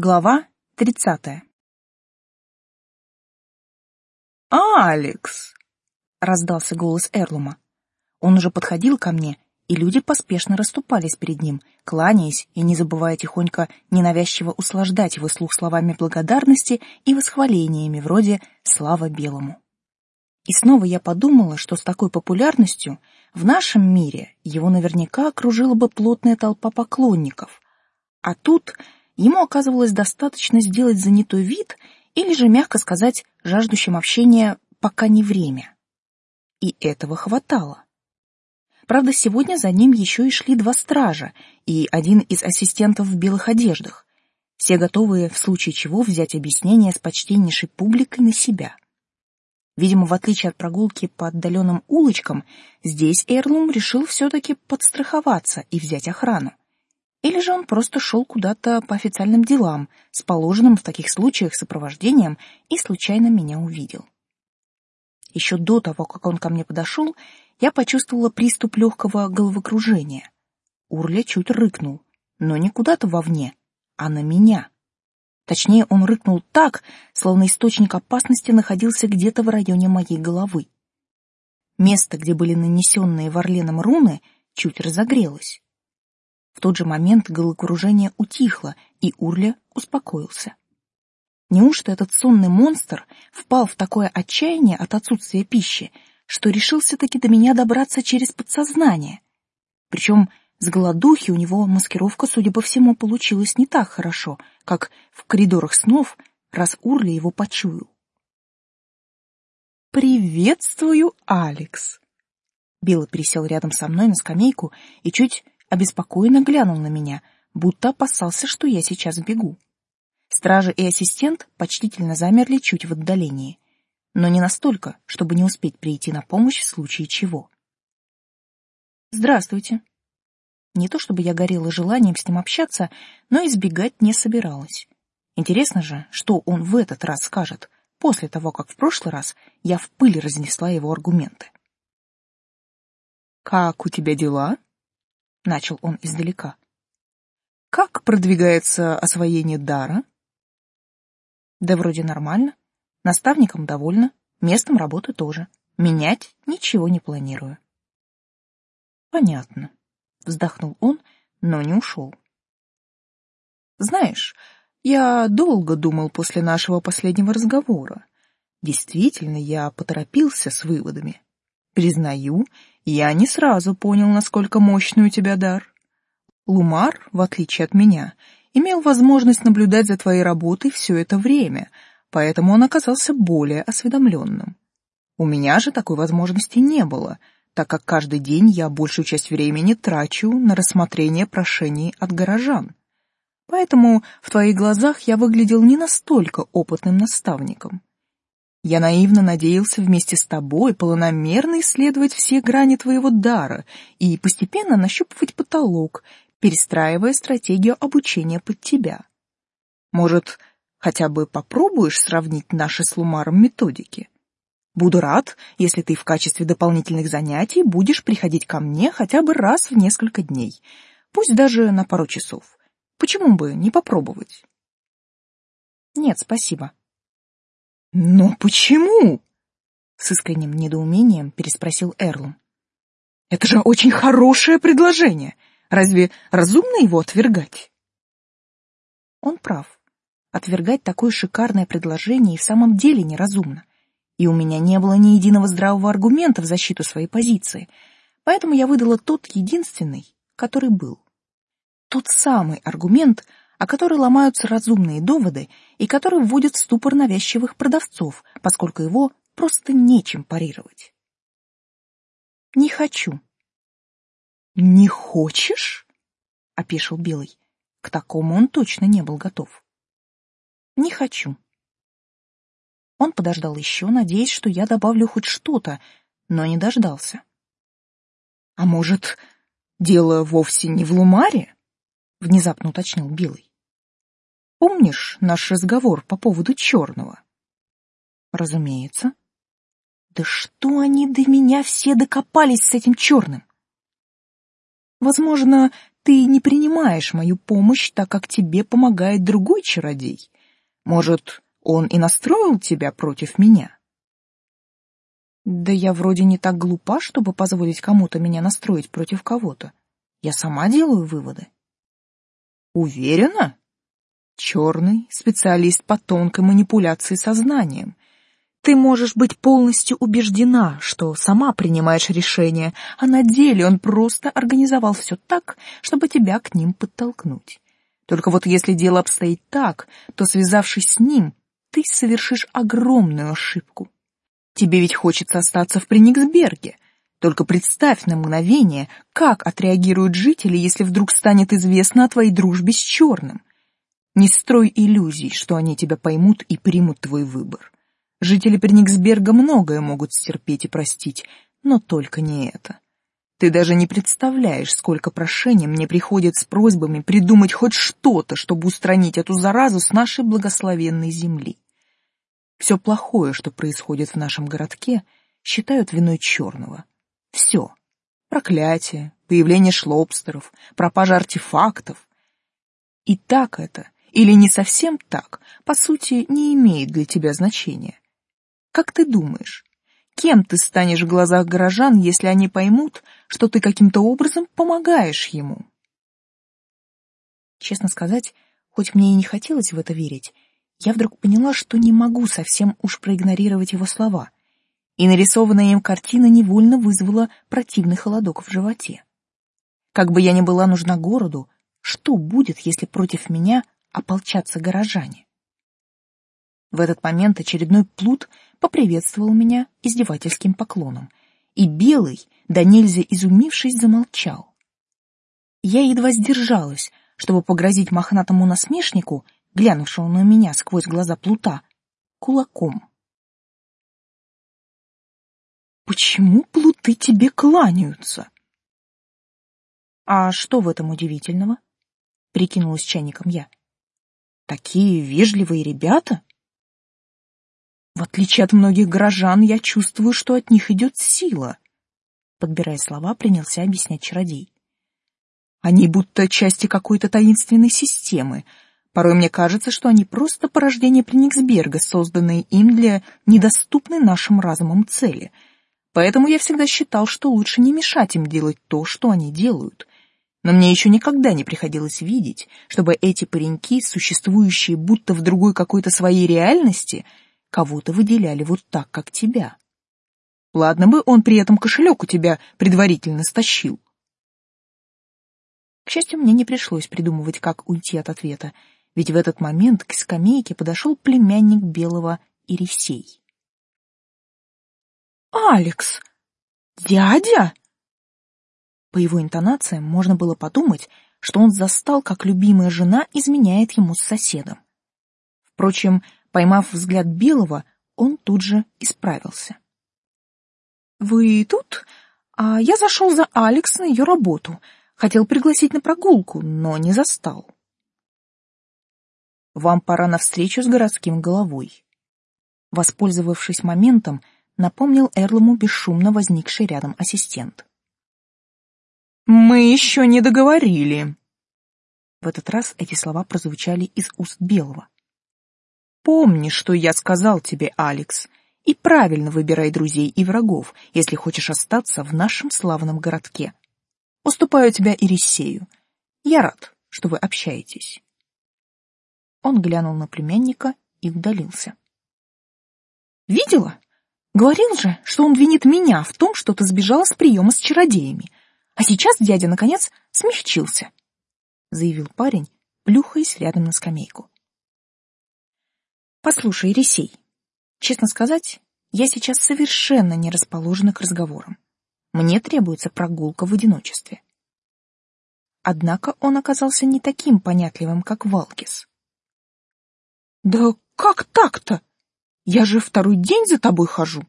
Глава тридцатая. «Алекс!» — раздался голос Эрлума. Он уже подходил ко мне, и люди поспешно расступались перед ним, кланяясь и не забывая тихонько ненавязчиво услаждать его слух словами благодарности и восхвалениями вроде «Слава белому». И снова я подумала, что с такой популярностью в нашем мире его наверняка окружила бы плотная толпа поклонников. А тут Ему оказывалось достаточно сделать занятой вид или же, мягко сказать, жаждущим общения пока не время. И этого хватало. Правда, сегодня за ним еще и шли два стража и один из ассистентов в белых одеждах, все готовые в случае чего взять объяснение с почтеннейшей публикой на себя. Видимо, в отличие от прогулки по отдаленным улочкам, здесь Эрлум решил все-таки подстраховаться и взять охрану. Или же он просто шел куда-то по официальным делам, с положенным в таких случаях сопровождением, и случайно меня увидел. Еще до того, как он ко мне подошел, я почувствовала приступ легкого головокружения. Урля чуть рыкнул, но не куда-то вовне, а на меня. Точнее, он рыкнул так, словно источник опасности находился где-то в районе моей головы. Место, где были нанесенные Варленом руны, чуть разогрелось. В тот же момент головокружение утихло, и Урля успокоился. Неужто этот сонный монстр впал в такое отчаяние от отсутствия пищи, что решился таки до меня добраться через подсознание? Причем с голодухи у него маскировка, судя по всему, получилась не так хорошо, как в коридорах снов, раз Урля его почуял. «Приветствую, Алекс!» Билл присел рядом со мной на скамейку и чуть обеспокоенно глянул на меня, будто опасался, что я сейчас бегу. Стражи и ассистент почтительно замерли чуть в отдалении, но не настолько, чтобы не успеть прийти на помощь в случае чего. «Здравствуйте». Не то чтобы я горела желанием с ним общаться, но избегать не собиралась. Интересно же, что он в этот раз скажет, после того, как в прошлый раз я в пыль разнесла его аргументы. «Как у тебя дела?» — начал он издалека. «Как продвигается освоение дара?» «Да вроде нормально. Наставником довольна, местом работы тоже. Менять ничего не планирую». «Понятно», — вздохнул он, но не ушел. «Знаешь, я долго думал после нашего последнего разговора. Действительно, я поторопился с выводами. Признаю, я не сразу понял, насколько мощный у тебя дар. Лумар, в отличие от меня, имел возможность наблюдать за твоей работой все это время, поэтому он оказался более осведомленным. У меня же такой возможности не было, так как каждый день я большую часть времени трачу на рассмотрение прошений от горожан. Поэтому в твоих глазах я выглядел не настолько опытным наставником. Я наивно надеялся вместе с тобой планомерно исследовать все грани твоего дара и постепенно нащупывать потолок, перестраивая стратегию обучения под тебя. Может, хотя бы попробуешь сравнить наши с Лумаром методики? Буду рад, если ты в качестве дополнительных занятий будешь приходить ко мне хотя бы раз в несколько дней, пусть даже на пару часов. Почему бы не попробовать? Нет, спасибо. «Но почему?» — с искренним недоумением переспросил Эрлум. «Это же очень хорошее предложение. Разве разумно его отвергать?» Он прав. Отвергать такое шикарное предложение и в самом деле неразумно. И у меня не было ни единого здравого аргумента в защиту своей позиции, поэтому я выдала тот единственный, который был. Тот самый аргумент, о которой ломаются разумные доводы и который вводит в ступор навязчивых продавцов, поскольку его просто нечем парировать. Не хочу. Не хочешь? опешил Белый. К такому он точно не был готов. Не хочу. Он подождал еще, надеясь, что я добавлю хоть что-то, но не дождался. А может, дело вовсе не в Лумаре? внезапно уточнил Белый. Помнишь наш разговор по поводу черного? Разумеется. Да что они до меня все докопались с этим черным? Возможно, ты не принимаешь мою помощь, так как тебе помогает другой чародей? Может, он и настроил тебя против меня? Да я вроде не так глупа, чтобы позволить кому-то меня настроить против кого-то. Я сама делаю выводы. Уверена? Черный специалист по тонкой манипуляции сознанием. Ты можешь быть полностью убеждена, что сама принимаешь решения, а на деле он просто организовал все так, чтобы тебя к ним подтолкнуть. Только вот если дело обстоит так, то, связавшись с ним, ты совершишь огромную ошибку. Тебе ведь хочется остаться в Прениксберге. Только представь на мгновение, как отреагируют жители, если вдруг станет известно о твоей дружбе с Черным. Не строй иллюзий, что они тебя поймут и примут твой выбор. Жители Прениксберга многое могут стерпеть и простить, но только не это. Ты даже не представляешь, сколько прошений мне приходит с просьбами придумать хоть что-то, чтобы устранить эту заразу с нашей благословенной земли. Все плохое, что происходит в нашем городке, считают виной черного. Все. Проклятие, появление шлобстеров, пропажа артефактов. И так это, или не совсем так, по сути, не имеет для тебя значения. Как ты думаешь, кем ты станешь в глазах горожан, если они поймут, что ты каким-то образом помогаешь ему? Честно сказать, хоть мне и не хотелось в это верить, я вдруг поняла, что не могу совсем уж проигнорировать его слова, и нарисованная им картина невольно вызвала противный холодок в животе. Как бы я ни была нужна городу, что будет, если против меня ополчатся горожане? В этот момент очередной плут поприветствовал меня издевательским поклоном, и белый, да нельзя изумившись, замолчал. Я едва сдержалась, чтобы погрозить мохнатому насмешнику — глянувшего на меня сквозь глаза плута, кулаком. «Почему плуты тебе кланяются?» «А что в этом удивительного?» — прикинулась чайником я. «Такие вежливые ребята?» «В отличие от многих горожан, я чувствую, что от них идет сила», — подбирая слова, принялся объяснять чародей. «Они будто части какой-то таинственной системы, Порой мне кажется, что они просто порождение Прениксберга, созданные им для недоступной нашим разумом цели. Поэтому я всегда считал, что лучше не мешать им делать то, что они делают. Но мне еще никогда не приходилось видеть, чтобы эти пареньки, существующие будто в другой какой-то своей реальности, кого-то выделяли вот так, как тебя. Ладно бы он при этом кошелек у тебя предварительно стащил. К счастью, мне не пришлось придумывать, как уйти от ответа ведь в этот момент к скамейке подошел племянник Белого Ирисей. «Алекс! Дядя!» По его интонациям можно было подумать, что он застал, как любимая жена изменяет ему с соседом. Впрочем, поймав взгляд Белого, он тут же исправился. «Вы тут? А я зашел за Алекс на ее работу. Хотел пригласить на прогулку, но не застал». Вам пора на встречу с городским головой. Воспользовавшись моментом, напомнил Эрлому бесшумно возникший рядом ассистент. Мы еще не договорили. В этот раз эти слова прозвучали из уст Белого. Помни, что я сказал тебе, Алекс, и правильно выбирай друзей и врагов, если хочешь остаться в нашем славном городке. Уступаю тебя Ирисею. Я рад, что вы общаетесь. Он глянул на племянника и удалился. «Видела? Говорил же, что он винит меня в том, что ты сбежала с приема с чародеями. А сейчас дядя, наконец, смягчился», — заявил парень, плюхаясь рядом на скамейку. «Послушай, Ресей, честно сказать, я сейчас совершенно не расположена к разговорам. Мне требуется прогулка в одиночестве». Однако он оказался не таким понятливым, как Валкис. Да как так-то? Я же второй день за тобой хожу.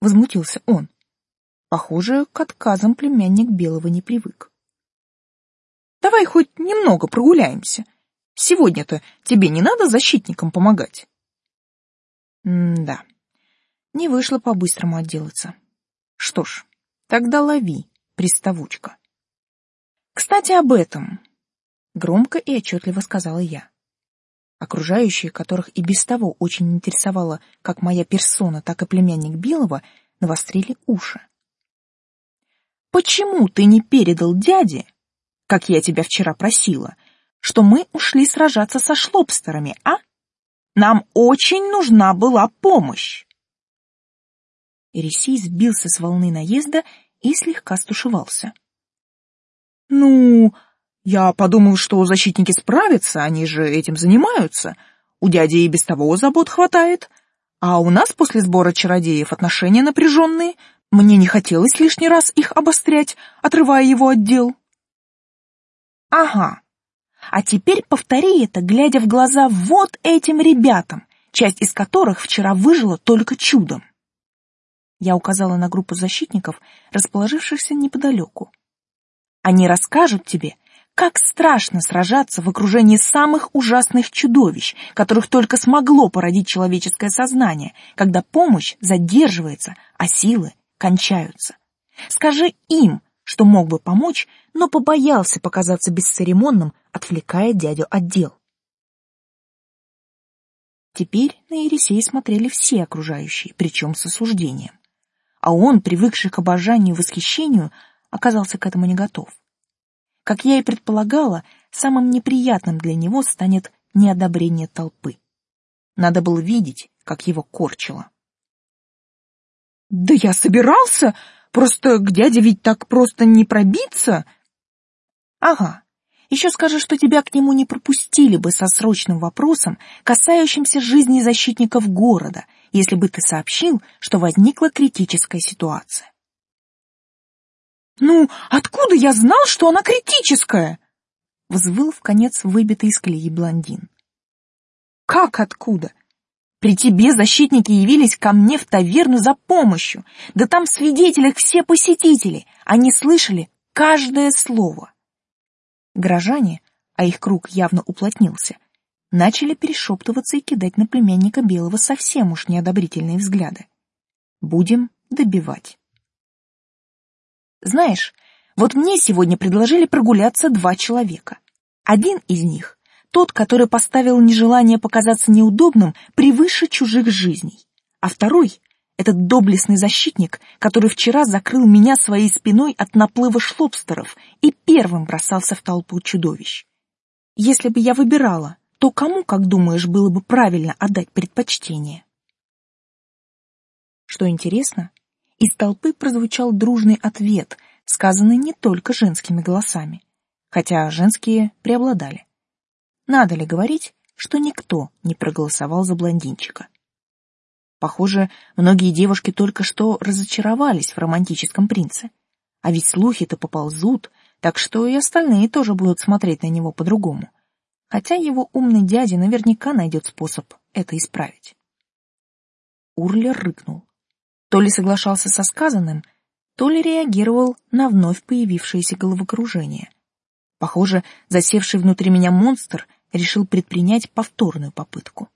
Возмутился он. Похоже, к отказам племянник Белого не привык. Давай хоть немного прогуляемся. Сегодня-то тебе не надо защитникам помогать. М-да. Не вышло по-быстрому отделаться. Что ж, тогда лови, приставучка. Кстати, об этом. Громко и отчетливо сказала я. Окружающие, которых и без того очень интересовало как моя персона, так и племянник Белого, навострили уши. «Почему ты не передал дяде, как я тебя вчера просила, что мы ушли сражаться со шлобстерами, а? Нам очень нужна была помощь!» Ирисей сбился с волны наезда и слегка стушевался. «Ну, я подумал, что защитники справятся, они же этим занимаются. У дяди и без того забот хватает. А у нас после сбора чародеев отношения напряженные. Мне не хотелось лишний раз их обострять, отрывая его от дел». «Ага. А теперь повтори это, глядя в глаза вот этим ребятам, часть из которых вчера выжила только чудом». Я указала на группу защитников, расположившихся неподалеку. Они расскажут тебе, как страшно сражаться в окружении самых ужасных чудовищ, которых только смогло породить человеческое сознание, когда помощь задерживается, а силы кончаются. Скажи им, что мог бы помочь, но побоялся показаться бесцеремонным, отвлекая дядю от дел. Теперь на Ересея смотрели все окружающие, причем с осуждением а он, привыкший к обожанию и восхищению, оказался к этому не готов. Как я и предполагала, самым неприятным для него станет неодобрение толпы. Надо было видеть, как его корчило. «Да я собирался! Просто к дяде ведь так просто не пробиться!» «Ага, еще скажи, что тебя к нему не пропустили бы со срочным вопросом, касающимся жизни защитников города, если бы ты сообщил, что возникла критическая ситуация. «Ну, откуда я знал, что она критическая?» — взвыл в конец выбитый из колеи блондин. «Как откуда? При тебе защитники явились ко мне в таверну за помощью, да там в свидетелях все посетители, они слышали каждое слово». Горожане, а их круг явно уплотнился, начали перешептываться и кидать на племянника Белого совсем уж неодобрительные взгляды. Будем добивать. Знаешь, вот мне сегодня предложили прогуляться два человека. Один из них — тот, который поставил нежелание показаться неудобным превыше чужих жизней, а второй — этот доблестный защитник, который вчера закрыл меня своей спиной от наплыва шлобстеров и первым бросался в толпу чудовищ. Если бы я выбирала, то кому, как думаешь, было бы правильно отдать предпочтение? Что интересно, из толпы прозвучал дружный ответ, сказанный не только женскими голосами, хотя женские преобладали. Надо ли говорить, что никто не проголосовал за блондинчика? Похоже, многие девушки только что разочаровались в романтическом принце. А ведь слухи-то поползут, так что и остальные тоже будут смотреть на него по-другому хотя его умный дядя наверняка найдет способ это исправить. Урлер рыкнул. То ли соглашался со сказанным, то ли реагировал на вновь появившееся головокружение. Похоже, засевший внутри меня монстр решил предпринять повторную попытку.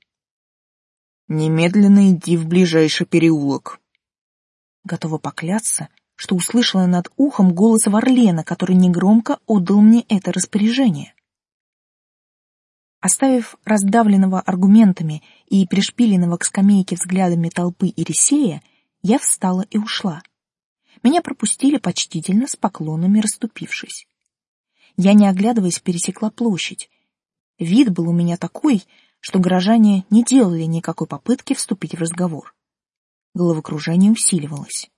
«Немедленно иди в ближайший переулок». Готова поклясться, что услышала над ухом голос Варлена, который негромко отдал мне это распоряжение. Оставив раздавленного аргументами и пришпиленного к скамейке взглядами толпы Ирисея, я встала и ушла. Меня пропустили почтительно с поклонами расступившись. Я, не оглядываясь, пересекла площадь. Вид был у меня такой, что горожане не делали никакой попытки вступить в разговор. Головокружение усиливалось.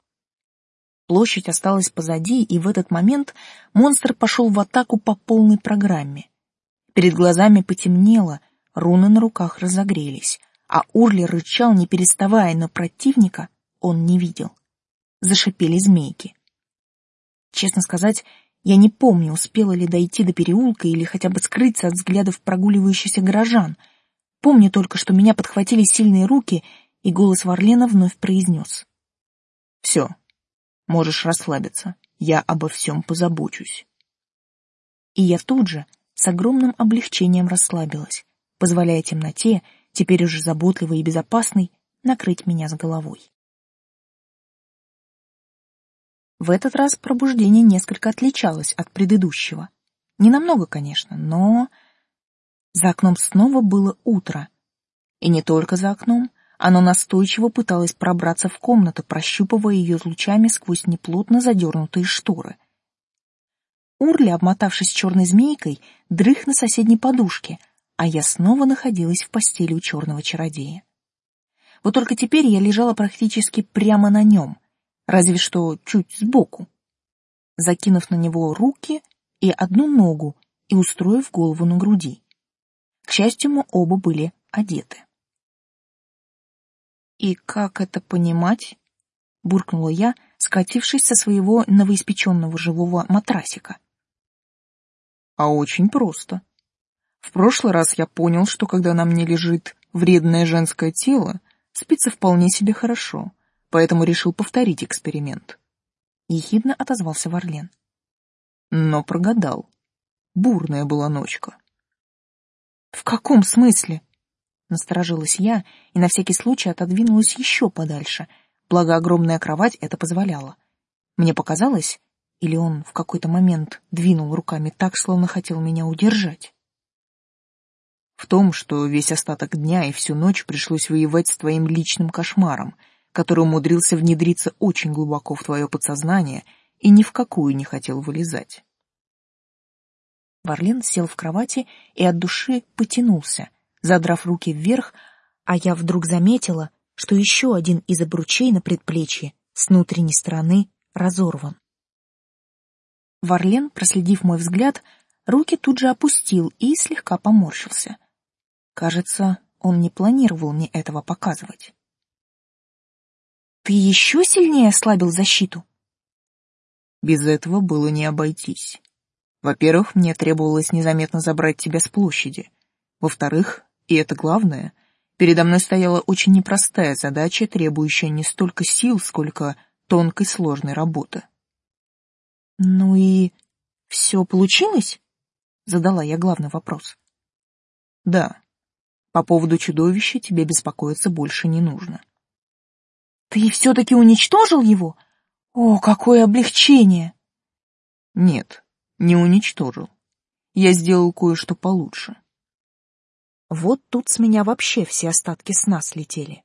Площадь осталась позади, и в этот момент монстр пошел в атаку по полной программе. Перед глазами потемнело, руны на руках разогрелись, а Урли рычал, не переставая, но противника он не видел. Зашипели змейки. Честно сказать, я не помню, успела ли дойти до переулка или хотя бы скрыться от взглядов прогуливающихся горожан. Помню только, что меня подхватили сильные руки, и голос Варлена вновь произнес. «Все, можешь расслабиться, я обо всем позабочусь». И я тут же, с огромным облегчением расслабилась, позволяя темноте, теперь уже заботливой и безопасной, накрыть меня с головой. В этот раз пробуждение несколько отличалось от предыдущего. Ненамного, конечно, но... За окном снова было утро. И не только за окном, оно настойчиво пыталось пробраться в комнату, прощупывая ее лучами сквозь неплотно задернутые шторы. Урли, обмотавшись черной змейкой, дрых на соседней подушке, а я снова находилась в постели у черного чародея. Вот только теперь я лежала практически прямо на нем, разве что чуть сбоку, закинув на него руки и одну ногу и устроив голову на груди. К счастью, мы оба были одеты. «И как это понимать?» — буркнула я, скатившись со своего новоиспеченного живого матрасика. «А очень просто. В прошлый раз я понял, что когда на мне лежит вредное женское тело, спится вполне себе хорошо, поэтому решил повторить эксперимент». Ехидно отозвался Варлен. Но прогадал. Бурная была ночка. «В каком смысле?» Насторожилась я и на всякий случай отодвинулась еще подальше, благо огромная кровать это позволяла. Мне показалось, или он в какой-то момент двинул руками так, словно хотел меня удержать. В том, что весь остаток дня и всю ночь пришлось воевать с твоим личным кошмаром, который умудрился внедриться очень глубоко в твое подсознание и ни в какую не хотел вылезать. Варлен сел в кровати и от души потянулся, задрав руки вверх, а я вдруг заметила, что еще один из обручей на предплечье с внутренней стороны разорван. Варлен, проследив мой взгляд, руки тут же опустил и слегка поморщился. Кажется, он не планировал мне этого показывать. «Ты еще сильнее ослабил защиту?» Без этого было не обойтись. Во-первых, мне требовалось незаметно забрать тебя с площади. Во-вторых, и это главное, передо мной стояла очень непростая задача, требующая не столько сил, сколько тонкой сложной работы. «Ну и все получилось?» — задала я главный вопрос. «Да. По поводу чудовища тебе беспокоиться больше не нужно». «Ты все-таки уничтожил его? О, какое облегчение!» «Нет, не уничтожил. Я сделал кое-что получше. Вот тут с меня вообще все остатки сна слетели.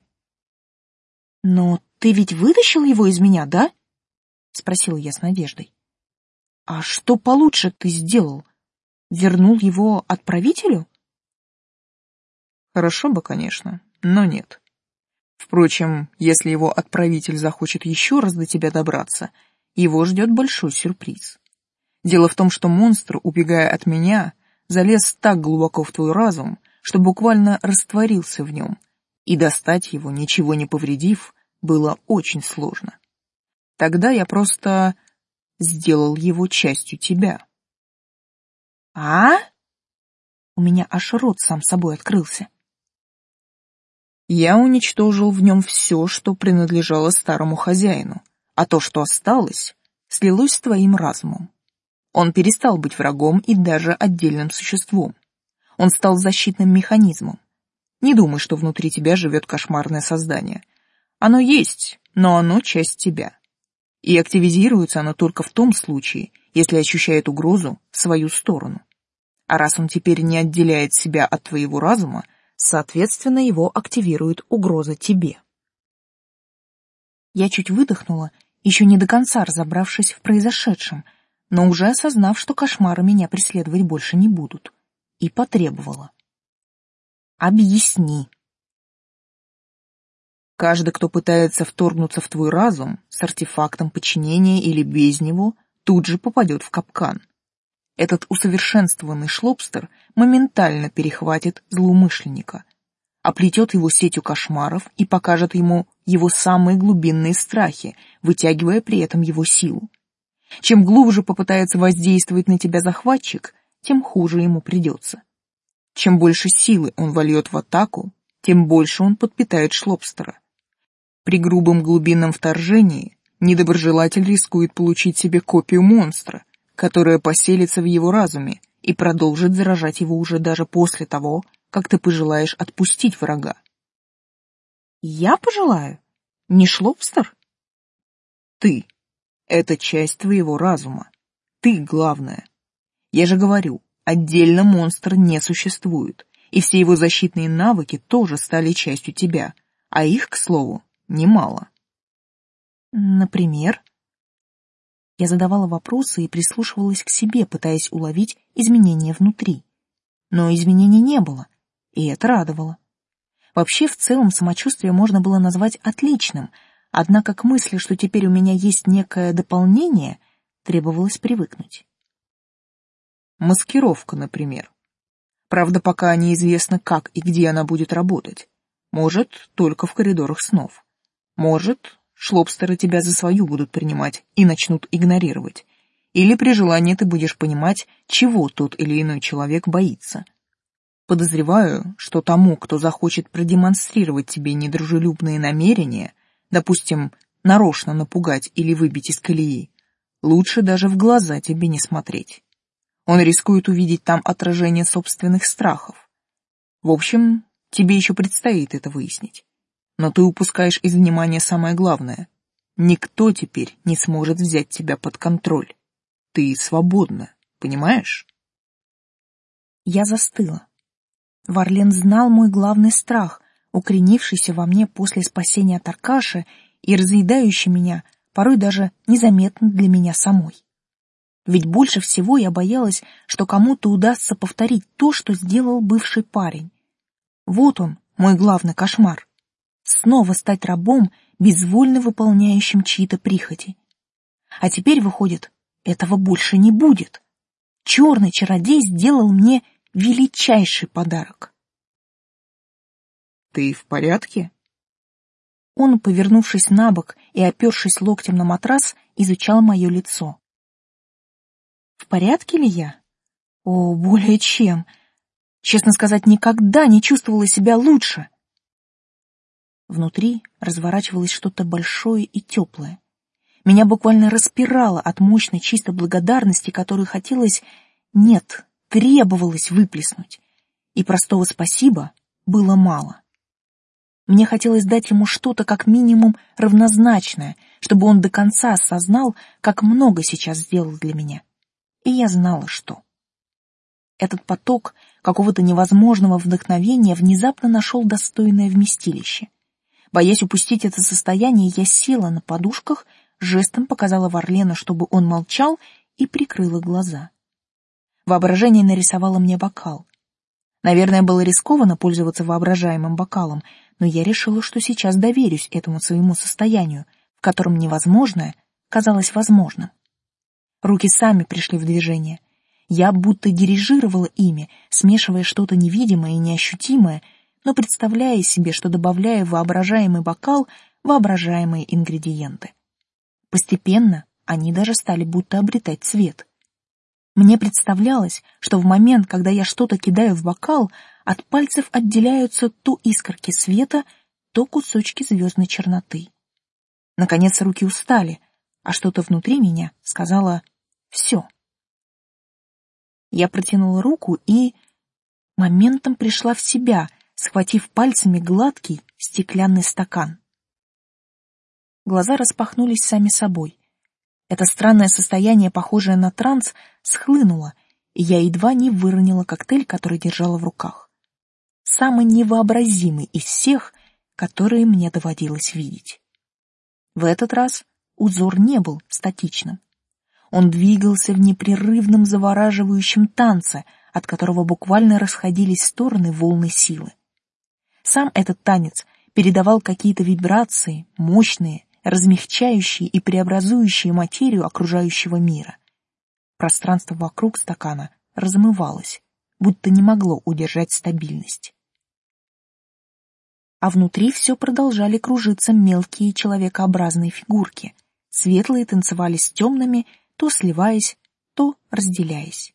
«Но ты ведь вытащил его из меня, да?» — спросила я с надеждой. «А что получше ты сделал? Вернул его отправителю?» Хорошо бы, конечно, но нет. Впрочем, если его отправитель захочет еще раз до тебя добраться, его ждет большой сюрприз. Дело в том, что монстр, убегая от меня, залез так глубоко в твой разум, что буквально растворился в нем, и достать его, ничего не повредив, было очень сложно. Тогда я просто сделал его частью тебя. А? У меня аж рот сам собой открылся. Я уничтожил в нем все, что принадлежало старому хозяину, а то, что осталось, слилось с твоим разумом. Он перестал быть врагом и даже отдельным существом. Он стал защитным механизмом. Не думай, что внутри тебя живет кошмарное создание. Оно есть, но оно часть тебя. И активизируется оно только в том случае, если ощущает угрозу в свою сторону. А раз он теперь не отделяет себя от твоего разума, соответственно, его активирует угроза тебе. Я чуть выдохнула, еще не до конца разобравшись в произошедшем, но уже осознав, что кошмары меня преследовать больше не будут и потребовала. «Объясни». Каждый, кто пытается вторгнуться в твой разум с артефактом подчинения или без него, тут же попадет в капкан. Этот усовершенствованный шлобстер моментально перехватит злоумышленника, оплетет его сетью кошмаров и покажет ему его самые глубинные страхи, вытягивая при этом его силу. Чем глубже попытается воздействовать на тебя захватчик, тем хуже ему придется. Чем больше силы он вольет в атаку, тем больше он подпитает шлобстера. При грубом глубинном вторжении недоброжелатель рискует получить себе копию монстра, которая поселится в его разуме и продолжит заражать его уже даже после того, как ты пожелаешь отпустить врага. Я пожелаю? Не шлобстер? Ты. Это часть твоего разума. Ты главное. Я же говорю, отдельно монстр не существует, и все его защитные навыки тоже стали частью тебя, а их, к слову, немало. Например? Я задавала вопросы и прислушивалась к себе, пытаясь уловить изменения внутри. Но изменений не было, и это радовало. Вообще, в целом, самочувствие можно было назвать отличным, однако к мысли, что теперь у меня есть некое дополнение, требовалось привыкнуть. Маскировка, например. Правда, пока неизвестно, как и где она будет работать. Может, только в коридорах снов. Может, шлобстеры тебя за свою будут принимать и начнут игнорировать. Или при желании ты будешь понимать, чего тот или иной человек боится. Подозреваю, что тому, кто захочет продемонстрировать тебе недружелюбные намерения, допустим, нарочно напугать или выбить из колеи, лучше даже в глаза тебе не смотреть. Он рискует увидеть там отражение собственных страхов. В общем, тебе еще предстоит это выяснить но ты упускаешь из внимания самое главное. Никто теперь не сможет взять тебя под контроль. Ты свободна, понимаешь? Я застыла. Варлен знал мой главный страх, укоренившийся во мне после спасения от Аркаши и разъедающий меня, порой даже незаметно для меня самой. Ведь больше всего я боялась, что кому-то удастся повторить то, что сделал бывший парень. Вот он, мой главный кошмар снова стать рабом, безвольно выполняющим чьи-то прихоти. А теперь, выходит, этого больше не будет. Черный чародей сделал мне величайший подарок. «Ты в порядке?» Он, повернувшись на бок и опершись локтем на матрас, изучал мое лицо. В порядке ли я? О, более чем. Честно сказать, никогда не чувствовала себя лучше. Внутри разворачивалось что-то большое и теплое. Меня буквально распирало от мощной чистой благодарности, которую хотелось, нет, требовалось выплеснуть. И простого спасибо было мало. Мне хотелось дать ему что-то как минимум равнозначное, чтобы он до конца осознал, как много сейчас сделал для меня. И я знала, что. Этот поток какого-то невозможного вдохновения внезапно нашел достойное вместилище — Боясь упустить это состояние, я села на подушках, жестом показала Варлену, чтобы он молчал, и прикрыла глаза. Воображение нарисовало мне бокал. Наверное, было рискованно пользоваться воображаемым бокалом, но я решила, что сейчас доверюсь этому своему состоянию, в котором невозможное казалось возможным. Руки сами пришли в движение. Я будто дирижировала ими, смешивая что-то невидимое и неощутимое — но представляя себе, что добавляя в воображаемый бокал воображаемые ингредиенты. Постепенно они даже стали будто обретать цвет. Мне представлялось, что в момент, когда я что-то кидаю в бокал, от пальцев отделяются то искорки света, то кусочки звездной черноты. Наконец руки устали, а что-то внутри меня сказала «все». Я протянула руку и моментом пришла в себя, схватив пальцами гладкий стеклянный стакан. Глаза распахнулись сами собой. Это странное состояние, похожее на транс, схлынуло, и я едва не выронила коктейль, который держала в руках. Самый невообразимый из всех, которые мне доводилось видеть. В этот раз узор не был статичным. Он двигался в непрерывном завораживающем танце, от которого буквально расходились стороны волны силы. Сам этот танец передавал какие-то вибрации, мощные, размягчающие и преобразующие материю окружающего мира. Пространство вокруг стакана размывалось, будто не могло удержать стабильность. А внутри все продолжали кружиться мелкие человекообразные фигурки. Светлые танцевали с темными, то сливаясь, то разделяясь.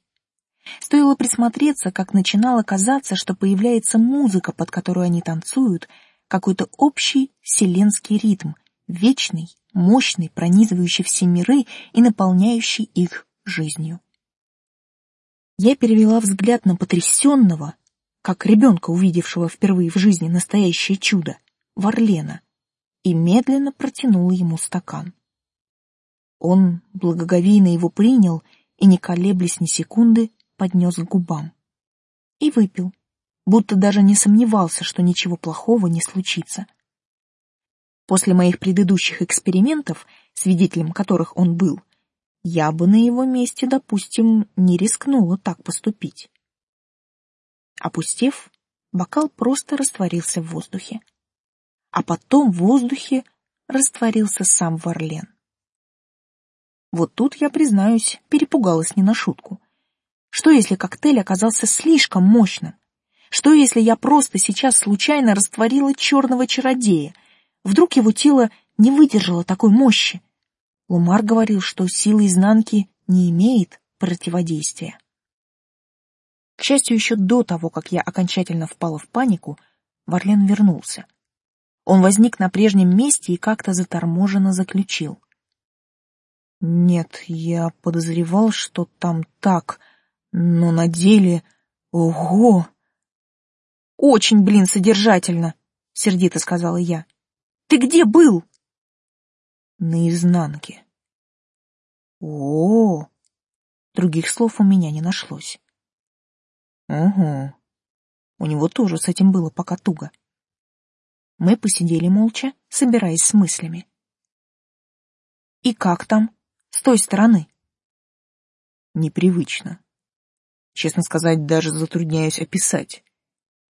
Стоило присмотреться, как начинало казаться, что появляется музыка, под которую они танцуют, какой-то общий вселенский ритм, вечный, мощный, пронизывающий все миры и наполняющий их жизнью. Я перевела взгляд на потрясенного, как ребенка, увидевшего впервые в жизни настоящее чудо, Варлена, и медленно протянула ему стакан. Он благоговейно его принял и, не колеблясь ни секунды, поднес к губам. И выпил, будто даже не сомневался, что ничего плохого не случится. После моих предыдущих экспериментов, свидетелем которых он был, я бы на его месте, допустим, не рискнула так поступить. Опустев, бокал просто растворился в воздухе. А потом в воздухе растворился сам Варлен. Вот тут, я признаюсь, перепугалась не на шутку. Что если коктейль оказался слишком мощным? Что если я просто сейчас случайно растворила черного чародея? Вдруг его тело не выдержало такой мощи? Лумар говорил, что сила изнанки не имеет противодействия. К счастью, еще до того, как я окончательно впала в панику, Варлен вернулся. Он возник на прежнем месте и как-то заторможенно заключил. Нет, я подозревал, что там так, но на деле... Ого! Очень, блин, содержательно, сердито сказала я. Ты где был? Наизнанке. О, -о, -о. других слов у меня не нашлось. Угу. У него тоже с этим было пока туго. Мы посидели молча, собираясь с мыслями. И как там? С той стороны? Непривычно. Честно сказать, даже затрудняюсь описать.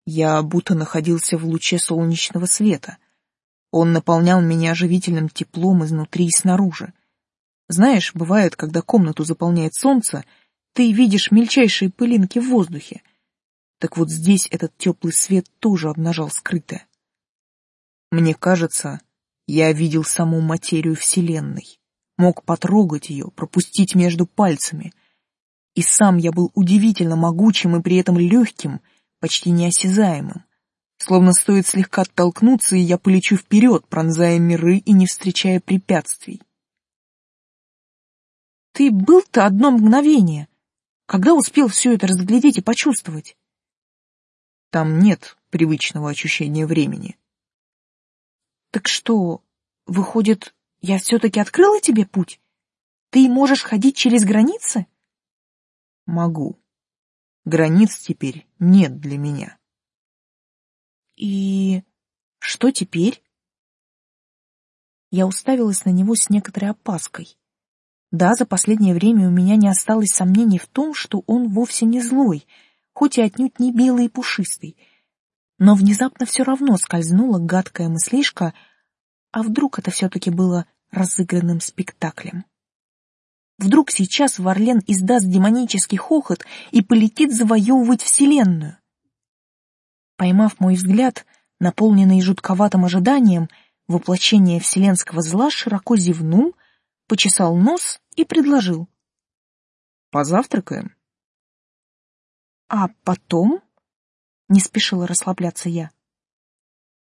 Я будто находился в луче солнечного света. Он наполнял меня оживительным теплом изнутри и снаружи. Знаешь, бывает, когда комнату заполняет солнце, ты видишь мельчайшие пылинки в воздухе. Так вот здесь этот теплый свет тоже обнажал скрытое. Мне кажется, я видел саму материю Вселенной, мог потрогать ее, пропустить между пальцами. И сам я был удивительно могучим и при этом легким, почти неосязаемым. Словно стоит слегка оттолкнуться, и я полечу вперед, пронзая миры и не встречая препятствий. Ты был-то одно мгновение, когда успел все это разглядеть и почувствовать? Там нет привычного ощущения времени. Так что, выходит, я все-таки открыла тебе путь? Ты можешь ходить через границы? Могу. Границ теперь нет для меня. И что теперь? Я уставилась на него с некоторой опаской. Да, за последнее время у меня не осталось сомнений в том, что он вовсе не злой, хоть и отнюдь не белый и пушистый. Но внезапно все равно скользнула гадкая мыслишка, а вдруг это все-таки было разыгранным спектаклем? Вдруг сейчас Варлен издаст демонический хохот и полетит завоевывать Вселенную? Поймав мой взгляд, наполненный жутковатым ожиданием, воплощение вселенского зла широко зевнул, почесал нос и предложил. «Позавтракаем?» «А потом?» — не спешила расслабляться я.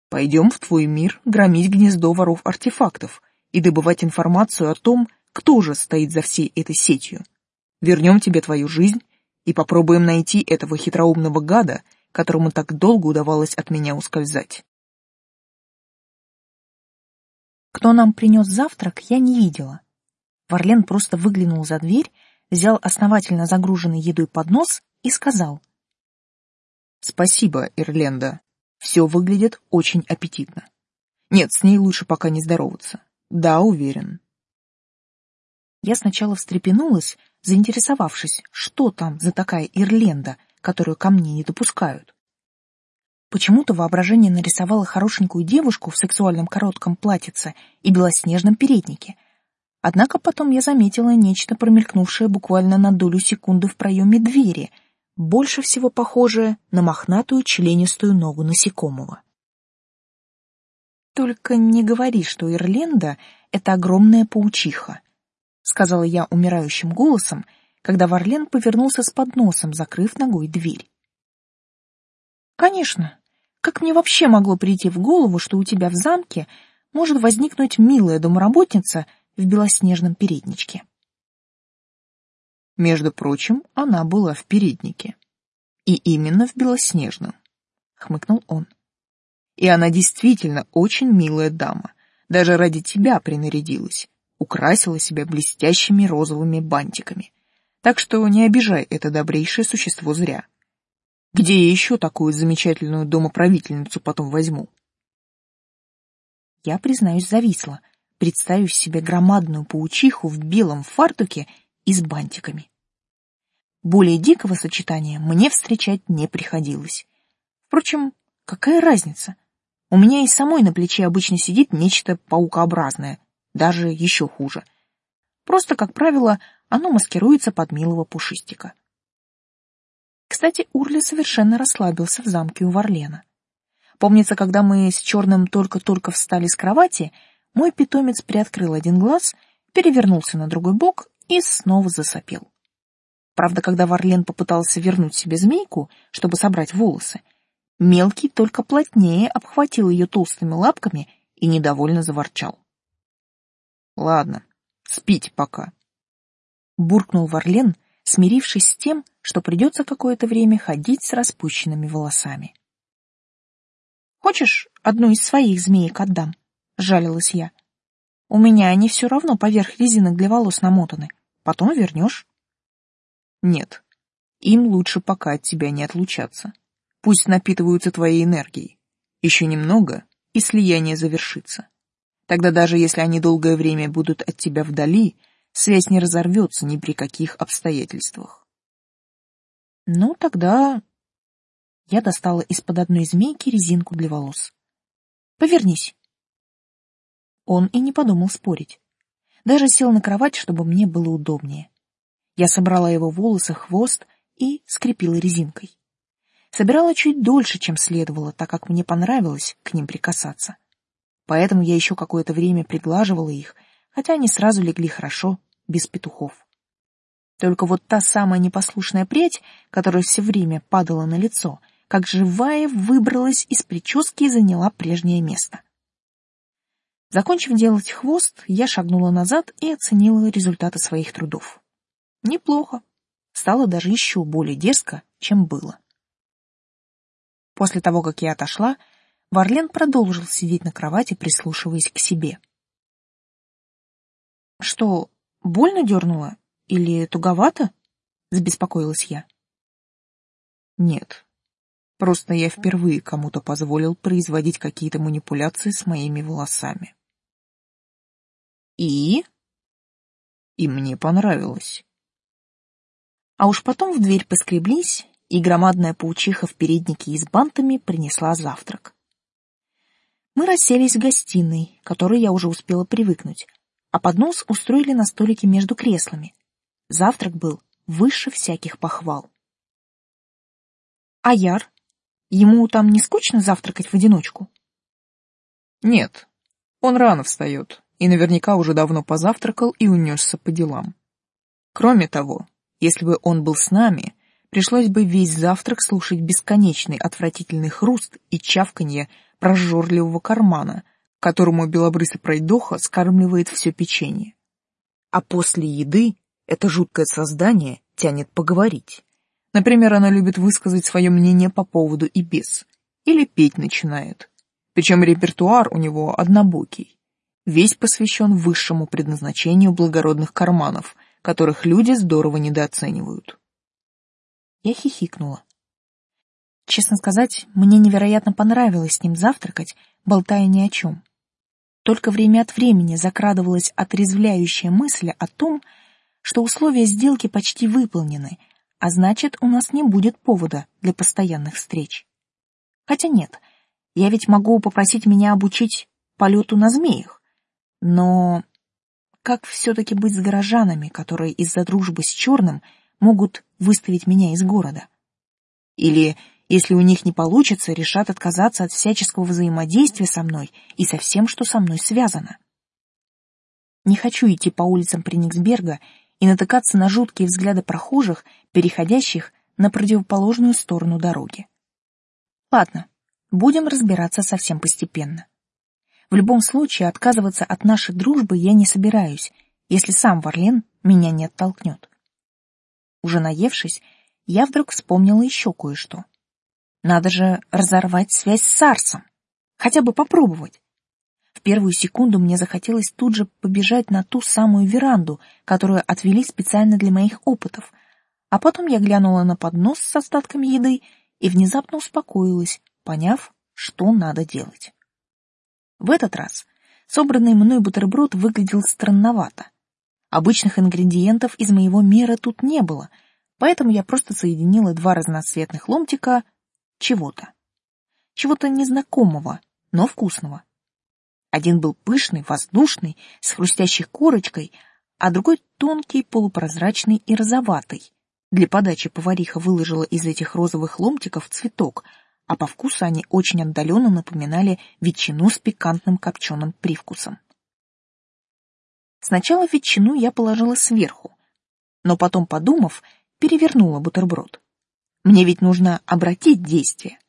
«Пойдем в твой мир громить гнездо воров-артефактов и добывать информацию о том, кто же стоит за всей этой сетью. Вернем тебе твою жизнь и попробуем найти этого хитроумного гада, которому так долго удавалось от меня ускользать». Кто нам принес завтрак, я не видела. Варлен просто выглянул за дверь, взял основательно загруженный едой поднос и сказал. «Спасибо, Ирленда. Все выглядит очень аппетитно. Нет, с ней лучше пока не здороваться. Да, уверен». Я сначала встрепенулась, заинтересовавшись, что там за такая Ирленда, которую ко мне не допускают. Почему-то воображение нарисовало хорошенькую девушку в сексуальном коротком платьице и белоснежном переднике. Однако потом я заметила нечто, промелькнувшее буквально на долю секунды в проеме двери, больше всего похожее на мохнатую членистую ногу насекомого. «Только не говори, что Ирленда — это огромная паучиха», — сказала я умирающим голосом, когда Варлен повернулся с подносом, закрыв ногой дверь. Конечно. Как мне вообще могло прийти в голову, что у тебя в замке может возникнуть милая домработница в белоснежном передничке? Между прочим, она была в переднике. И именно в белоснежном, хмыкнул он. И она действительно очень милая дама. Даже ради тебя принарядилась, украсила себя блестящими розовыми бантиками. Так что не обижай это добрейшее существо зря. Где я еще такую замечательную домоправительницу потом возьму? Я, признаюсь, зависла, представив себе громадную паучиху в белом фартуке и с бантиками. Более дикого сочетания мне встречать не приходилось. Впрочем, какая разница? У меня и самой на плече обычно сидит нечто паукообразное, даже еще хуже. Просто, как правило, оно маскируется под милого пушистика. Кстати, Урли совершенно расслабился в замке у Варлена. Помнится, когда мы с Черным только-только встали с кровати, мой питомец приоткрыл один глаз, перевернулся на другой бок и снова засопел. Правда, когда Варлен попытался вернуть себе змейку, чтобы собрать волосы, мелкий только плотнее обхватил ее толстыми лапками и недовольно заворчал. «Ладно, спите пока», — буркнул Варлен, смирившись с тем, что придется какое-то время ходить с распущенными волосами. «Хочешь, одну из своих змеек отдам?» — жалилась я. «У меня они все равно поверх резинок для волос намотаны. Потом вернешь». Нет, им лучше пока от тебя не отлучаться. Пусть напитываются твоей энергией. Еще немного, и слияние завершится. Тогда даже если они долгое время будут от тебя вдали, связь не разорвется ни при каких обстоятельствах. Ну, тогда... Я достала из-под одной змейки резинку для волос. Повернись. Он и не подумал спорить. Даже сел на кровать, чтобы мне было удобнее. Я собрала его волосы, хвост и скрепила резинкой. Собирала чуть дольше, чем следовало, так как мне понравилось к ним прикасаться. Поэтому я еще какое-то время приглаживала их, хотя они сразу легли хорошо, без петухов. Только вот та самая непослушная прядь, которая все время падала на лицо, как живая выбралась из прически и заняла прежнее место. Закончив делать хвост, я шагнула назад и оценила результаты своих трудов. Неплохо. Стало даже еще более дерзко, чем было. После того, как я отошла, Варлен продолжил сидеть на кровати, прислушиваясь к себе. «Что, больно дернуло? Или туговато?» — забеспокоилась я. «Нет. Просто я впервые кому-то позволил производить какие-то манипуляции с моими волосами». «И?» «И мне понравилось». А уж потом в дверь поскреблись, и громадная паучиха в переднике и с бантами принесла завтрак. Мы расселись в гостиной, которой я уже успела привыкнуть, а поднос устроили на столике между креслами. Завтрак был выше всяких похвал. А Яр? Ему там не скучно завтракать в одиночку? Нет, он рано встает и наверняка уже давно позавтракал и унесся по делам. Кроме того, если бы он был с нами, пришлось бы весь завтрак слушать бесконечный отвратительный хруст и чавканье прожорливого кармана, которому белобрысый пройдоха скармливает все печенье. А после еды это жуткое создание тянет поговорить. Например, она любит высказать свое мнение по поводу и без, или петь начинает. Причем репертуар у него однобокий. Весь посвящен высшему предназначению благородных карманов, которых люди здорово недооценивают. Я хихикнула. Честно сказать, мне невероятно понравилось с ним завтракать, болтая ни о чем. Только время от времени закрадывалась отрезвляющая мысль о том, что условия сделки почти выполнены, а значит, у нас не будет повода для постоянных встреч. Хотя нет, я ведь могу попросить меня обучить полету на змеях, но как все-таки быть с горожанами, которые из-за дружбы с черным могут выставить меня из города? Или, если у них не получится, решат отказаться от всяческого взаимодействия со мной и со всем, что со мной связано? Не хочу идти по улицам Прениксберга и натыкаться на жуткие взгляды прохожих, переходящих на противоположную сторону дороги. Ладно, будем разбираться совсем постепенно. В любом случае, отказываться от нашей дружбы я не собираюсь, если сам Варлен меня не оттолкнет. Уже наевшись, я вдруг вспомнила еще кое-что. Надо же разорвать связь с Сарсом. Хотя бы попробовать. В первую секунду мне захотелось тут же побежать на ту самую веранду, которую отвели специально для моих опытов, а потом я глянула на поднос с остатками еды и внезапно успокоилась, поняв, что надо делать. В этот раз собранный мной бутерброд выглядел странновато. Обычных ингредиентов из моего мира тут не было, поэтому я просто соединила два разноцветных ломтика чего-то. Чего-то незнакомого, но вкусного. Один был пышный, воздушный, с хрустящей корочкой, а другой тонкий, полупрозрачный и розоватый. Для подачи повариха выложила из этих розовых ломтиков цветок, а по вкусу они очень отдаленно напоминали ветчину с пикантным копченым привкусом. Сначала ветчину я положила сверху, но потом, подумав, перевернула бутерброд. Мне ведь нужно обратить действие.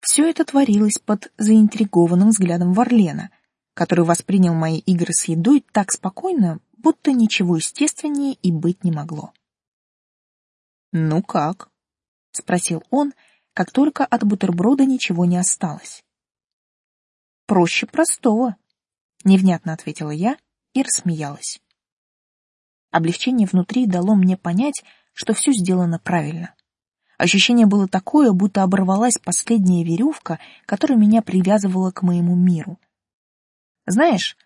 Все это творилось под заинтригованным взглядом Варлена, который воспринял мои игры с едой так спокойно, будто ничего естественнее и быть не могло. «Ну как?» — спросил он, как только от бутерброда ничего не осталось. «Проще простого», — невнятно ответила я и рассмеялась. Облегчение внутри дало мне понять, что все сделано правильно. Ощущение было такое, будто оборвалась последняя веревка, которая меня привязывала к моему миру. Знаешь,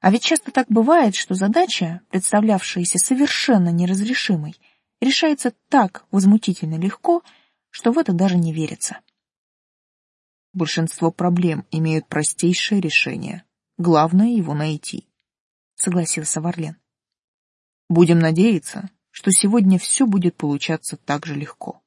а ведь часто так бывает, что задача, представлявшаяся совершенно неразрешимой, решается так возмутительно легко, что в это даже не верится. Большинство проблем имеют простейшее решение. Главное его найти, согласился Варлен. Будем надеяться, что сегодня все будет получаться так же легко.